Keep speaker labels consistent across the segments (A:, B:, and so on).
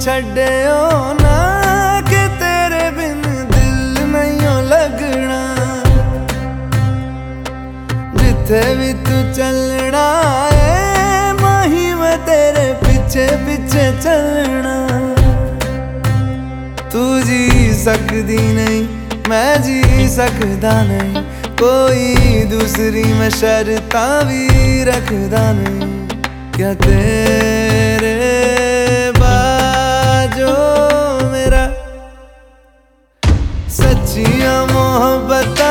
A: ਛੱਡਿਓ ਨਾ ਕਿ ਤੇਰੇ ਬਿਨ ਦਿਲ ਨਹੀਂ ਲੱਗਣਾ। ਜਿੱਥੇ ਵੀ ਤੂੰ ਚੱਲਣਾ ਏ, ਮਾਹੀ ਮੈਂ ਤੇਰੇ ਪਿੱਛੇ ਪਿੱਛੇ ਚੱਲਣਾ। ਤੂੰ ਜੀ ਸਕਦੀ ਨਹੀਂ, ਮੈਂ ਜੀ ਸਕਦਾ ਨਹੀਂ। ਕੋਈ ਦੂਸਰੀ ਮੈਂ ਸ਼ਰਤਾਂ ਵੀ ਰੱਖਦਾ ਨਹੀਂ। ਕਿਆ ਤੇਰੇ
B: सचिया मोहब्बता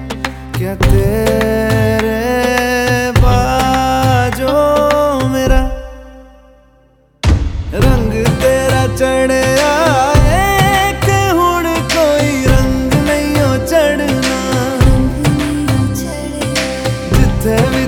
B: क्या तेरे बाजो मेरा रंग तेरा चढ़े कोई रंग नहीं चढ़ना। जिथे भी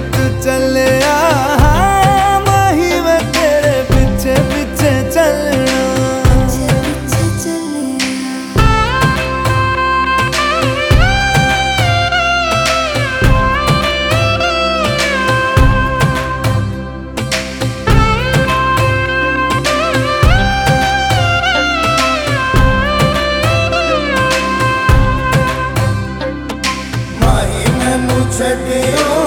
B: treadmill.